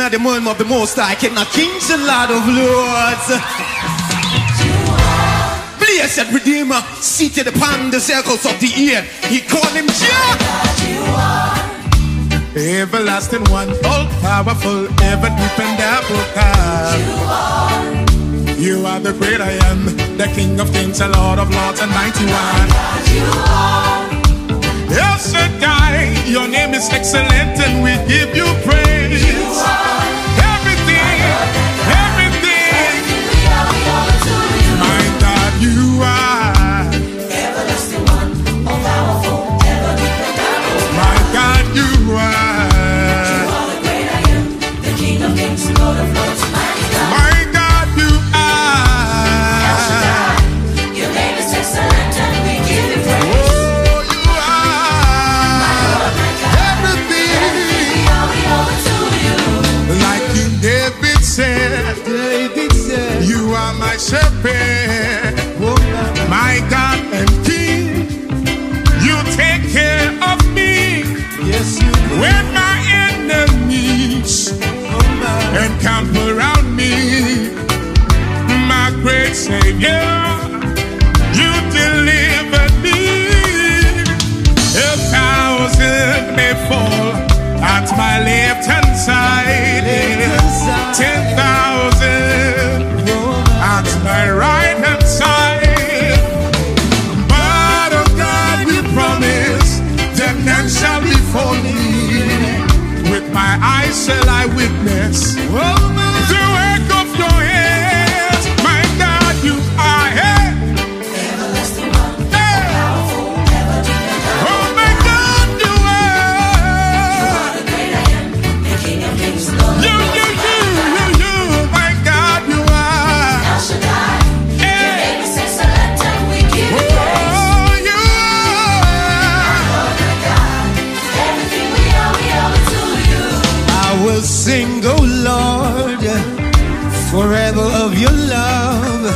at the moment of the Most High, King of Kings and Lord of Lords. Blessed Redeemer, seated upon the circles of the ear. He called him Jah. Everlasting one, all powerful, ever deep and dependable God. You are the great I am, the King of Kings, the Lord of Lords, and Mighty One. El Shaddai, your name is excellent, and we give you said, David said, You are my shepherd, my, God and King. You take care of me yes, you do. when my enemies encamp around me. My great Savior, you deliver me. A thousand may fall at my left hand side, shall I witness Oh, my. Forever of your love.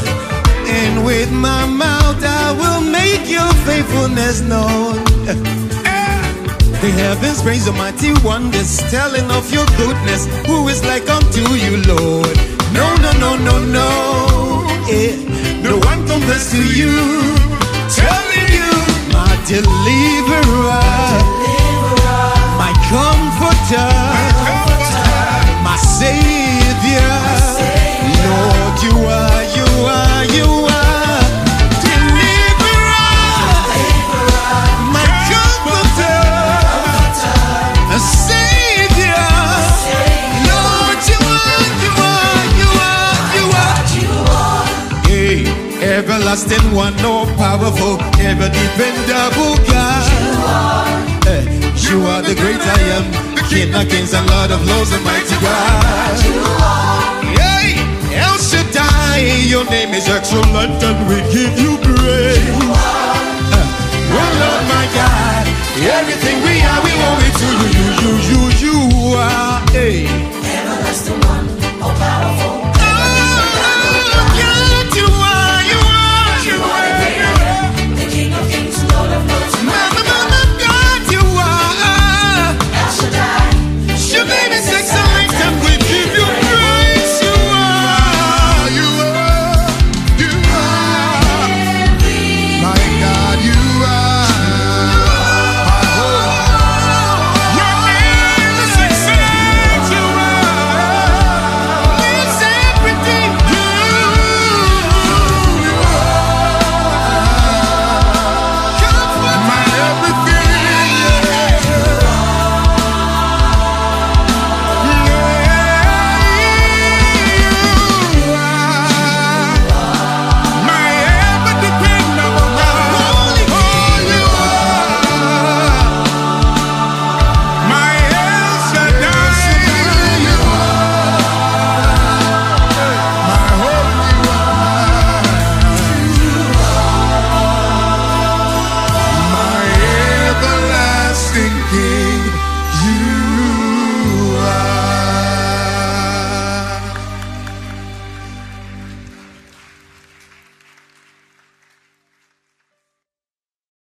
And with my mouth I will make your faithfulness known. The heavens praise the mighty wonders, telling of your goodness. Who is like unto you, Lord? No, no, no, no, no. Eh, no one compares to you. Telling you, my deliverer, everlasting one, no powerful, ever dependable God. Hey, you are the great I am, the King of kings and Lord of lords, and mighty God. You are. Hey, El Shaddai, your name is excellent, and we you